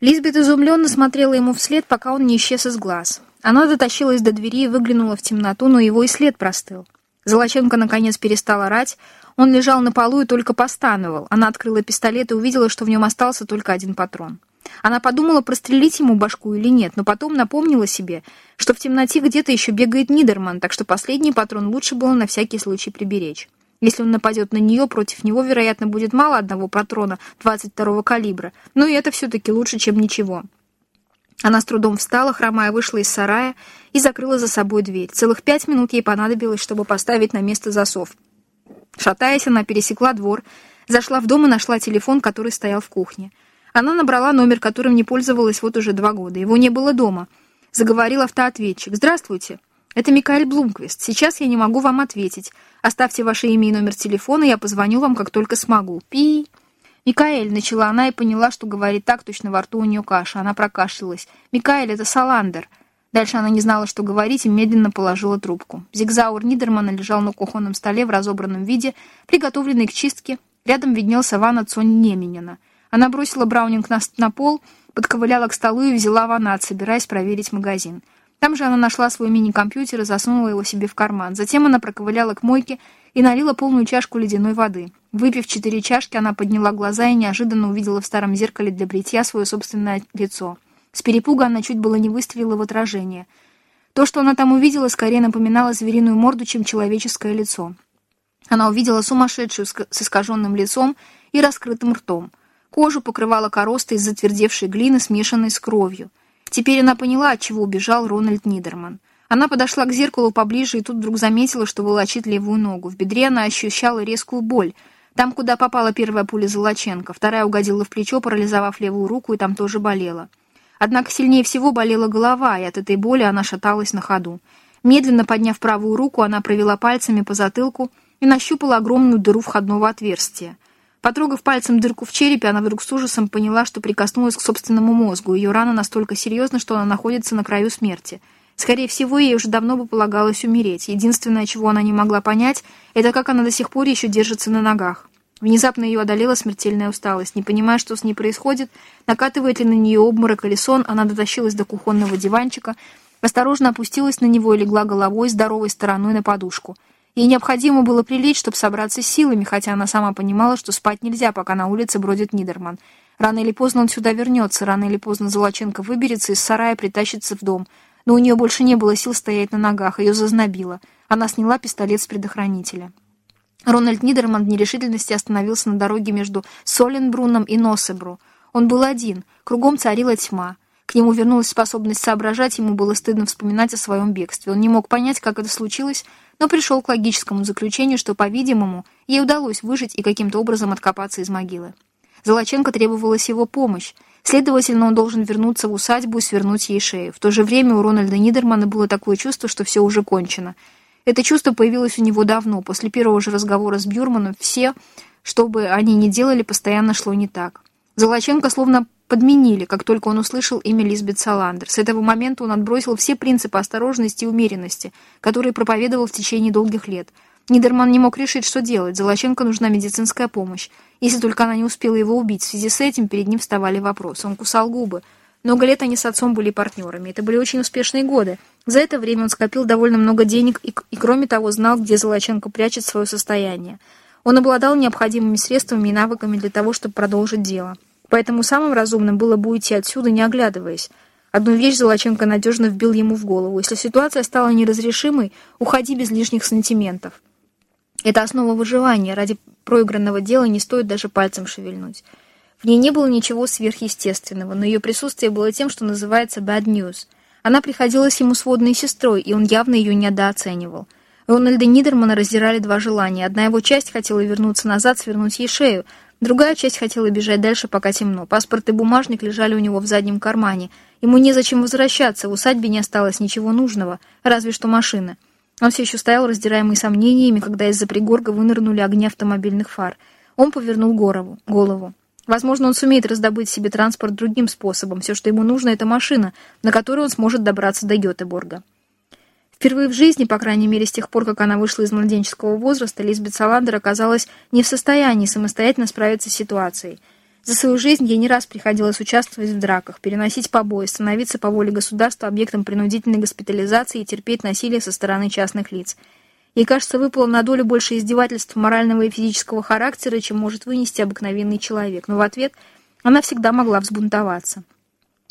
Лизбет изумленно смотрела ему вслед, пока он не исчез из глаз. Она дотащилась до двери и выглянула в темноту, но его и след простыл. Золоченко наконец перестал орать. Он лежал на полу и только постановал. Она открыла пистолет и увидела, что в нем остался только один патрон. Она подумала, прострелить ему башку или нет, но потом напомнила себе, что в темноте где-то еще бегает Нидерман, так что последний патрон лучше было на всякий случай приберечь. Если он нападет на нее, против него, вероятно, будет мало одного патрона 22-го калибра, но и это все-таки лучше, чем ничего. Она с трудом встала, хромая вышла из сарая и закрыла за собой дверь. Целых пять минут ей понадобилось, чтобы поставить на место засов. Шатаясь, она пересекла двор, зашла в дом и нашла телефон, который стоял в кухне. Она набрала номер, которым не пользовалась вот уже два года. Его не было дома. Заговорил автоответчик. «Здравствуйте. Это Микаэль Блумквист. Сейчас я не могу вам ответить. Оставьте ваше имя и номер телефона, я позвоню вам, как только смогу. Пи!» «Микаэль», — начала она и поняла, что говорит так, точно во рту у нее каша. Она прокашлялась. «Микаэль, это Саландер». Дальше она не знала, что говорить, и медленно положила трубку. Зигзаур Нидермана лежал на кухонном столе в разобранном виде, приготовленный к чистке. Рядом виднелся ванна Цонь Неменина. Она бросила Браунинг на, на пол, подковыляла к столу и взяла ванат, собираясь проверить магазин. Там же она нашла свой мини-компьютер и засунула его себе в карман. Затем она проковыляла к мойке и налила полную чашку ледяной воды. Выпив четыре чашки, она подняла глаза и неожиданно увидела в старом зеркале для бритья свое собственное лицо. С перепуга она чуть было не выстрелила в отражение. То, что она там увидела, скорее напоминало звериную морду, чем человеческое лицо. Она увидела сумасшедшую с искаженным лицом и раскрытым ртом. Кожу покрывала короста из затвердевшей глины, смешанной с кровью. Теперь она поняла, от чего убежал Рональд Нидерман. Она подошла к зеркалу поближе и тут вдруг заметила, что волочит левую ногу. В бедре она ощущала резкую боль. Там, куда попала первая пуля Золоченко, вторая угодила в плечо, парализовав левую руку, и там тоже болела. Однако сильнее всего болела голова, и от этой боли она шаталась на ходу. Медленно подняв правую руку, она провела пальцами по затылку и нащупала огромную дыру входного отверстия. Потрогав пальцем дырку в черепе, она вдруг с ужасом поняла, что прикоснулась к собственному мозгу. Ее рана настолько серьезна, что она находится на краю смерти. Скорее всего, ей уже давно бы полагалось умереть. Единственное, чего она не могла понять, это как она до сих пор еще держится на ногах. Внезапно ее одолела смертельная усталость. Не понимая, что с ней происходит, накатывает ли на нее обморок или сон, она дотащилась до кухонного диванчика, осторожно опустилась на него и легла головой здоровой стороной на подушку — Ей необходимо было прилечь, чтобы собраться с силами, хотя она сама понимала, что спать нельзя, пока на улице бродит Нидерман. Рано или поздно он сюда вернется, рано или поздно Золоченко выберется из сарая, притащится в дом. Но у нее больше не было сил стоять на ногах, ее зазнобило. Она сняла пистолет с предохранителя. Рональд Нидерман в нерешительности остановился на дороге между Соленбруном и Носебру. Он был один, кругом царила тьма. К нему вернулась способность соображать, ему было стыдно вспоминать о своем бегстве. Он не мог понять, как это случилось, но пришел к логическому заключению, что, по-видимому, ей удалось выжить и каким-то образом откопаться из могилы. Золоченко требовалась его помощь, следовательно, он должен вернуться в усадьбу и свернуть ей шею. В то же время у Рональда Нидермана было такое чувство, что все уже кончено. Это чувство появилось у него давно, после первого же разговора с Бюрманом, все, что бы они ни делали, постоянно шло не так. Золоченко словно подменили, как только он услышал имя Лизбет Саландер. С этого момента он отбросил все принципы осторожности и умеренности, которые проповедовал в течение долгих лет. Нидерман не мог решить, что делать. Золоченко нужна медицинская помощь. Если только она не успела его убить. В связи с этим перед ним вставали вопросы. Он кусал губы. Много лет они с отцом были партнерами. Это были очень успешные годы. За это время он скопил довольно много денег и, и кроме того, знал, где Золоченко прячет свое состояние. Он обладал необходимыми средствами и навыками для того, чтобы продолжить дело. Поэтому самым разумным было бы уйти отсюда, не оглядываясь. Одну вещь Золоченко надежно вбил ему в голову. Если ситуация стала неразрешимой, уходи без лишних сантиментов. Это основа выживания. Ради проигранного дела не стоит даже пальцем шевельнуть. В ней не было ничего сверхъестественного, но ее присутствие было тем, что называется bad news. Она приходилась ему сводной сестрой, и он явно ее недооценивал. Рональда Нидермана раздирали два желания. Одна его часть хотела вернуться назад, свернуть ей шею, Другая часть хотела бежать дальше, пока темно. Паспорт и бумажник лежали у него в заднем кармане. Ему незачем возвращаться, в усадьбе не осталось ничего нужного, разве что машина. Он все еще стоял, раздираемый сомнениями, когда из-за пригорка вынырнули огни автомобильных фар. Он повернул голову. голову. Возможно, он сумеет раздобыть себе транспорт другим способом. Все, что ему нужно, это машина, на которой он сможет добраться до Гетеборга. Впервые в жизни, по крайней мере с тех пор, как она вышла из младенческого возраста, Лизбет Саландер оказалась не в состоянии самостоятельно справиться с ситуацией. За свою жизнь ей не раз приходилось участвовать в драках, переносить побои, становиться по воле государства объектом принудительной госпитализации и терпеть насилие со стороны частных лиц. Ей, кажется, выпало на долю больше издевательств морального и физического характера, чем может вынести обыкновенный человек, но в ответ она всегда могла взбунтоваться.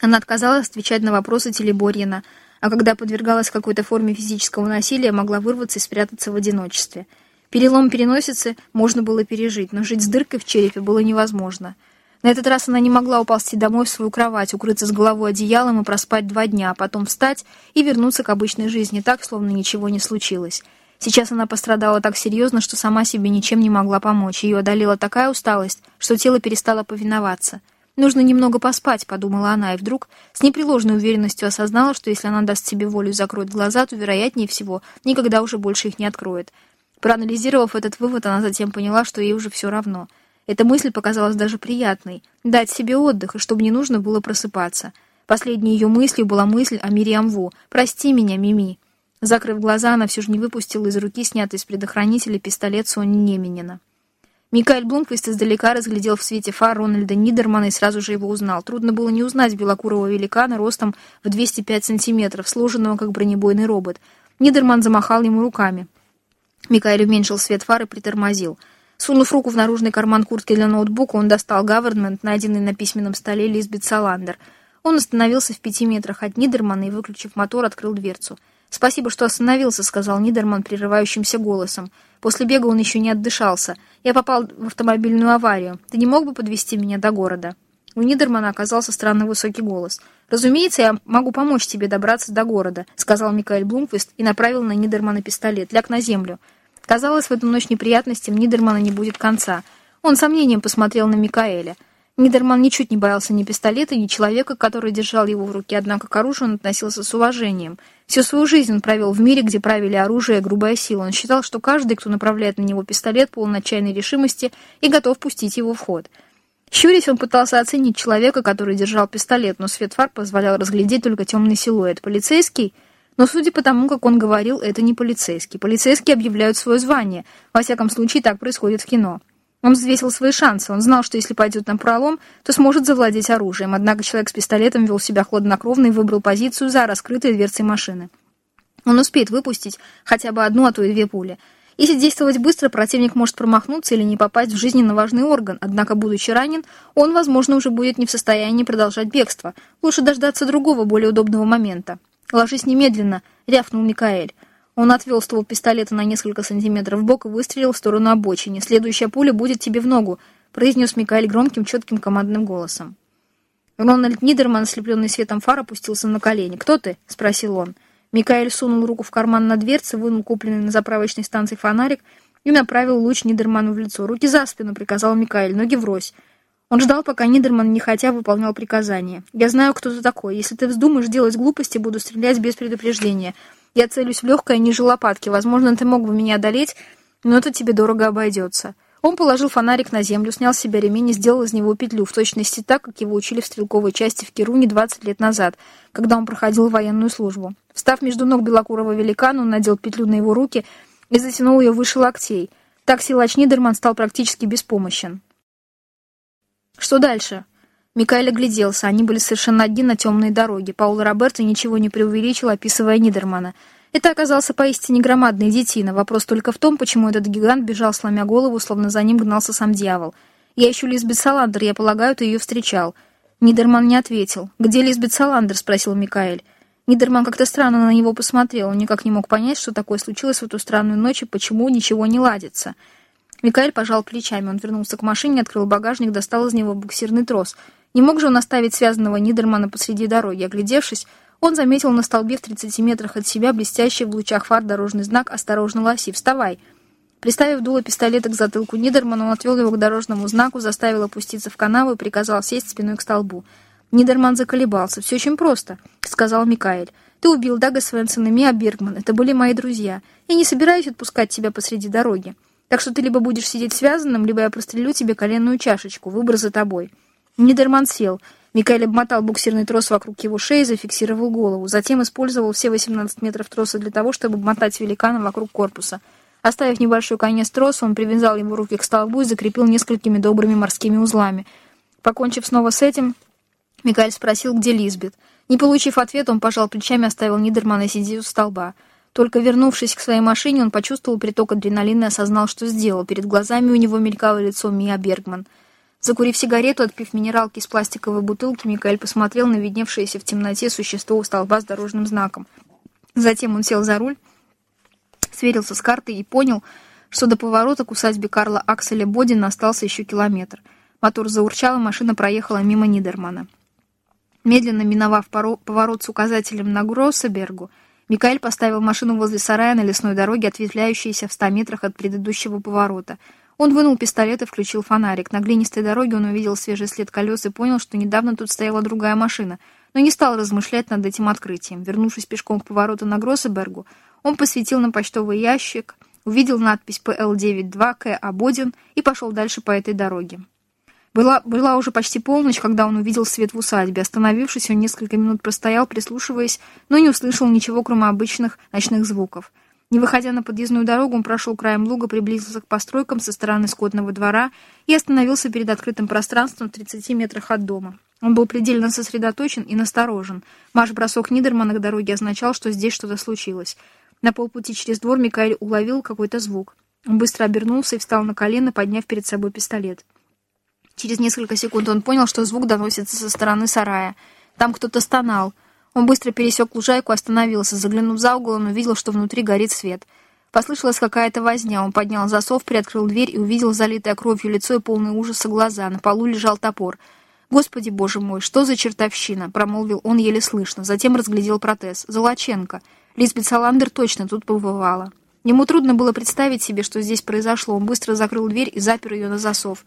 Она отказалась отвечать на вопросы Телеборьина, а когда подвергалась какой-то форме физического насилия, могла вырваться и спрятаться в одиночестве. Перелом переносицы можно было пережить, но жить с дыркой в черепе было невозможно. На этот раз она не могла уползти домой в свою кровать, укрыться с головой одеялом и проспать два дня, а потом встать и вернуться к обычной жизни так, словно ничего не случилось. Сейчас она пострадала так серьезно, что сама себе ничем не могла помочь. Ее одолела такая усталость, что тело перестало повиноваться. «Нужно немного поспать», — подумала она, и вдруг с непреложной уверенностью осознала, что если она даст себе волю и закроет глаза, то, вероятнее всего, никогда уже больше их не откроет. Проанализировав этот вывод, она затем поняла, что ей уже все равно. Эта мысль показалась даже приятной — дать себе отдых, и чтобы не нужно было просыпаться. Последней ее мыслью была мысль о Мириам Ву. «Прости меня, Мими». Закрыв глаза, она все же не выпустила из руки снятый из предохранителя пистолет Сони Неменина. Микаэль Блумквист издалека разглядел в свете фар Рональда Нидермана и сразу же его узнал. Трудно было не узнать белокурого великана ростом в 205 сантиметров, сложенного как бронебойный робот. Нидерман замахал ему руками. Микаэль уменьшил свет фар и притормозил. Сунув руку в наружный карман куртки для ноутбука, он достал гавернмент, найденный на письменном столе Лизбет Саландер. Он остановился в пяти метрах от Нидермана и, выключив мотор, открыл дверцу. «Спасибо, что остановился», — сказал Нидерман прерывающимся голосом. «После бега он еще не отдышался. Я попал в автомобильную аварию. Ты не мог бы подвести меня до города?» У Нидермана оказался странно высокий голос. «Разумеется, я могу помочь тебе добраться до города», — сказал Микаэль Блумквист и направил на Нидермана пистолет. «Ляг на землю». Казалось, в эту ночь неприятностям Нидермана не будет конца. Он сомнением посмотрел на Микаэля. Нидерман ничуть не боялся ни пистолета, ни человека, который держал его в руке, однако к оружию он относился с уважением. Всю свою жизнь он провел в мире, где правили оружие и грубая сила. Он считал, что каждый, кто направляет на него пистолет, полон отчаянной решимости и готов пустить его в ход. Щурясь, он пытался оценить человека, который держал пистолет, но свет фар позволял разглядеть только темный силуэт. Полицейский? Но судя по тому, как он говорил, это не полицейский. Полицейские объявляют свое звание. Во всяком случае, так происходит в кино. Он взвесил свои шансы. Он знал, что если пойдет на пролом, то сможет завладеть оружием. Однако человек с пистолетом вел себя хладнокровно и выбрал позицию за раскрытой дверцей машины. Он успеет выпустить хотя бы одну, а то и две пули. Если действовать быстро, противник может промахнуться или не попасть в жизненно важный орган, однако, будучи ранен, он, возможно, уже будет не в состоянии продолжать бегство. Лучше дождаться другого, более удобного момента. «Ложись немедленно», — рявкнул Микаэль. Он отвел ствол пистолета на несколько сантиметров в бок и выстрелил в сторону обочины. «Следующая пуля будет тебе в ногу», — произнес Микаэль громким, четким командным голосом. Рональд Нидерман, ослепленный светом фар, опустился на колени. «Кто ты?» — спросил он. Микаэль сунул руку в карман на дверце, вынул купленный на заправочной станции фонарик и направил луч Нидерману в лицо. «Руки за спину», — приказал Микаэль, — «ноги врозь». Он ждал, пока Нидерман нехотя выполнял приказание. «Я знаю, кто ты такой. Если ты вздумаешь делать глупости, буду стрелять без предупреждения. Я целюсь в легкое ниже лопатки. Возможно, ты мог бы меня одолеть, но это тебе дорого обойдется». Он положил фонарик на землю, снял с себя ремень и сделал из него петлю, в точности так, как его учили в стрелковой части в Кируне 20 лет назад, когда он проходил военную службу. Встав между ног белокурого великана, он надел петлю на его руки и затянул ее выше локтей. Так силач Нидерман стал практически беспомощен. «Что дальше?» Микаэль огляделся. Они были совершенно одни на темной дороге. Паул Роберто ничего не преувеличил, описывая Нидермана. Это оказался поистине громадный детина. Вопрос только в том, почему этот гигант бежал, сломя голову, словно за ним гнался сам дьявол. «Я ищу Лизбет Саландер, я полагаю, ты ее встречал». Нидерман не ответил. «Где Лизбет Саландер?» — спросил Микаэль. Нидерман как-то странно на него посмотрел. Он никак не мог понять, что такое случилось в эту странную ночь и почему ничего не ладится. Микаэль пожал плечами. Он вернулся к машине, открыл багажник, достал из него буксирный трос — не мог же он оставить связанного Нидермана посреди дороги. Оглядевшись, он заметил на столбе в 30 метрах от себя блестящий в лучах фар дорожный знак «Осторожно, лоси! Вставай!». Приставив дуло пистолета к затылку Нидермана, он отвел его к дорожному знаку, заставил опуститься в канаву и приказал сесть спиной к столбу. Нидерман заколебался. «Все очень просто», — сказал Микаэль. «Ты убил Дага Свенсона и Миа Бергман. Это были мои друзья. Я не собираюсь отпускать тебя посреди дороги. Так что ты либо будешь сидеть связанным, либо я прострелю тебе коленную чашечку. Выбор за тобой». Нидерман сел. Микаэль обмотал буксирный трос вокруг его шеи и зафиксировал голову. Затем использовал все 18 метров троса для того, чтобы обмотать великана вокруг корпуса. Оставив небольшой конец троса, он привязал его руки к столбу и закрепил несколькими добрыми морскими узлами. Покончив снова с этим, Микаэль спросил, где Лизбет. Не получив ответа, он пожал плечами и оставил Нидермана сидеть у столба. Только вернувшись к своей машине, он почувствовал приток адреналина и осознал, что сделал. Перед глазами у него мелькало лицо Мия Бергман. Закурив сигарету, отпив минералки из пластиковой бутылки, Микаэль посмотрел на видневшееся в темноте существо у столба с дорожным знаком. Затем он сел за руль, сверился с картой и понял, что до поворота к усадьбе Карла Акселя Бодина остался еще километр. Мотор заурчал, и машина проехала мимо Нидермана. Медленно миновав поворот с указателем на Гроссебергу, Микаэль поставил машину возле сарая на лесной дороге, ответвляющейся в ста метрах от предыдущего поворота. Он вынул пистолет и включил фонарик. На глинистой дороге он увидел свежий след колес и понял, что недавно тут стояла другая машина, но не стал размышлять над этим открытием. Вернувшись пешком к повороту на Гроссебергу, он посветил на почтовый ящик, увидел надпись «ПЛ-92К Абодин» и пошел дальше по этой дороге. Была, была уже почти полночь, когда он увидел свет в усадьбе. Остановившись, он несколько минут простоял, прислушиваясь, но не услышал ничего, кроме обычных ночных звуков. Не выходя на подъездную дорогу, он прошел краем луга, приблизился к постройкам со стороны скотного двора и остановился перед открытым пространством в 30 метрах от дома. Он был предельно сосредоточен и насторожен. Марш-бросок Нидермана к дороге означал, что здесь что-то случилось. На полпути через двор Микаэль уловил какой-то звук. Он быстро обернулся и встал на колено, подняв перед собой пистолет. Через несколько секунд он понял, что звук доносится со стороны сарая. Там кто-то стонал. Он быстро пересек лужайку, остановился. Заглянув за угол, он увидел, что внутри горит свет. Послышалась какая-то возня. Он поднял засов, приоткрыл дверь и увидел залитое кровью лицо и полное ужаса глаза. На полу лежал топор. «Господи, боже мой, что за чертовщина?» — промолвил он еле слышно. Затем разглядел протез. «Золоченко. Лизбет Саландер точно тут побывала». Ему трудно было представить себе, что здесь произошло. Он быстро закрыл дверь и запер ее на засов.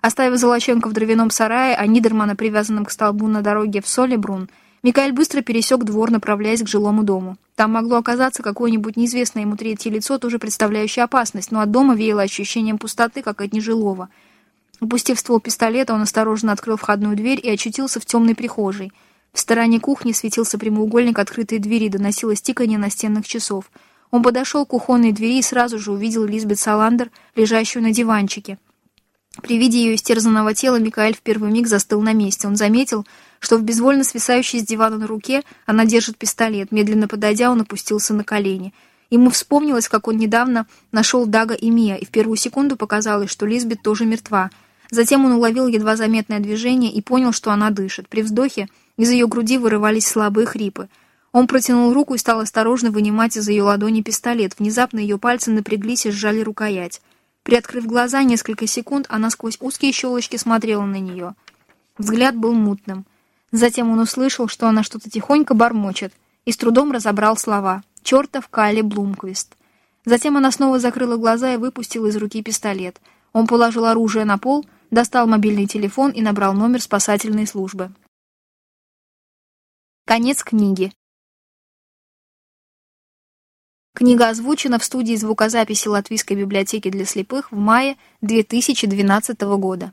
Оставив Золоченко в дровяном сарае, а Нидермана привязанным к столбу на дороге в Солебрун, Микаэль быстро пересек двор, направляясь к жилому дому. Там могло оказаться какое-нибудь неизвестное ему третье лицо, тоже представляющее опасность, но от дома веяло ощущением пустоты, как от нежилого. Упустив ствол пистолета, он осторожно открыл входную дверь и очутился в темной прихожей. В стороне кухни светился прямоугольник открытой двери, доносилось тиканье настенных часов. Он подошел к кухонной двери и сразу же увидел Лизбет Саландер, лежащую на диванчике. При виде ее истерзанного тела Микаэль в первый миг застыл на месте. Он заметил, что в безвольно свисающей с дивана на руке она держит пистолет. Медленно подойдя, он опустился на колени. Ему вспомнилось, как он недавно нашел Дага и Мия, и в первую секунду показалось, что Лизбет тоже мертва. Затем он уловил едва заметное движение и понял, что она дышит. При вздохе из ее груди вырывались слабые хрипы. Он протянул руку и стал осторожно вынимать из ее ладони пистолет. Внезапно ее пальцы напряглись и сжали рукоять. Приоткрыв глаза несколько секунд, она сквозь узкие щелочки смотрела на нее. Взгляд был мутным. Затем он услышал, что она что-то тихонько бормочет, и с трудом разобрал слова «Чертов Калли Блумквист». Затем она снова закрыла глаза и выпустила из руки пистолет. Он положил оружие на пол, достал мобильный телефон и набрал номер спасательной службы. Конец книги. Книга озвучена в студии звукозаписи Латвийской библиотеки для слепых в мае 2012 года.